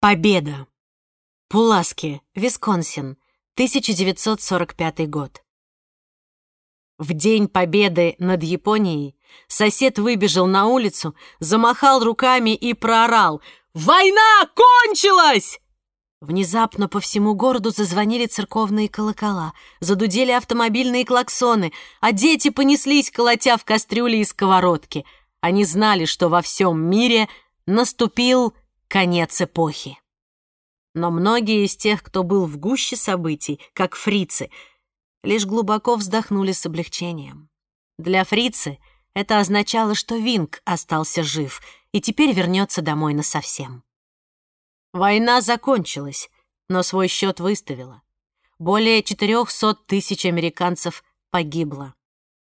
Победа. Пуласки, Висконсин, 1945 год. В день победы над Японией сосед выбежал на улицу, замахал руками и проорал «Война кончилась!» Внезапно по всему городу зазвонили церковные колокола, задудели автомобильные клаксоны, а дети понеслись, колотя в кастрюли и сковородки. Они знали, что во всем мире наступил конец эпохи. Но многие из тех, кто был в гуще событий, как фрицы, лишь глубоко вздохнули с облегчением. Для фрицы это означало, что Винг остался жив и теперь вернется домой насовсем. Война закончилась, но свой счет выставила. Более 400 тысяч американцев погибло.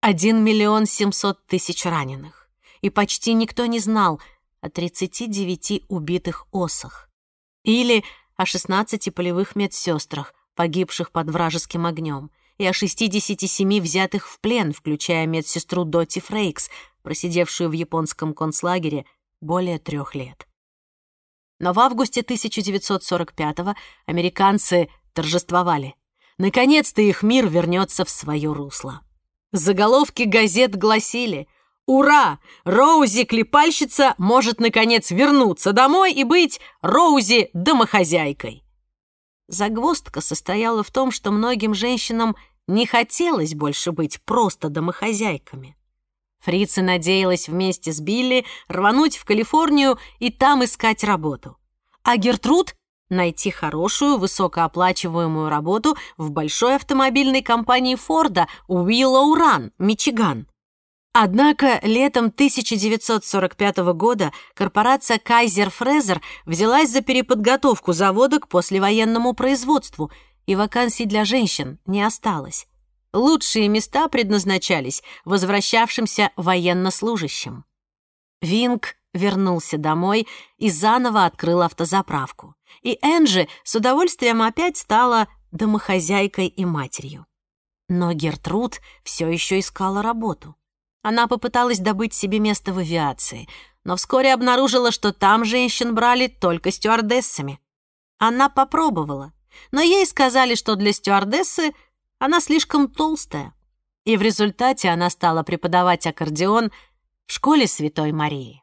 1 миллион 700 тысяч раненых. И почти никто не знал о 39 убитых осах. Или о 16 полевых медсестрах, погибших под вражеским огнем, и о 67 взятых в плен, включая медсестру Дотти Фрейкс, просидевшую в японском концлагере более трех лет. Но в августе 1945-го американцы торжествовали. Наконец-то их мир вернется в свое русло. Заголовки газет гласили «Ура! Роузи-клепальщица может, наконец, вернуться домой и быть Роузи-домохозяйкой!» Загвоздка состояла в том, что многим женщинам не хотелось больше быть просто домохозяйками. Фрица надеялась вместе с Билли рвануть в Калифорнию и там искать работу. А Гертруд — найти хорошую, высокооплачиваемую работу в большой автомобильной компании Форда Уиллоу Ран, Мичиган. Однако летом 1945 года корпорация Кайзер Фрезер взялась за переподготовку завода к послевоенному производству, и вакансий для женщин не осталось. Лучшие места предназначались возвращавшимся военнослужащим. Винг вернулся домой и заново открыл автозаправку. И Энджи с удовольствием опять стала домохозяйкой и матерью. Но Гертруд все еще искала работу. Она попыталась добыть себе место в авиации, но вскоре обнаружила, что там женщин брали только стюардессами. Она попробовала, но ей сказали, что для стюардессы она слишком толстая, и в результате она стала преподавать аккордеон в школе Святой Марии.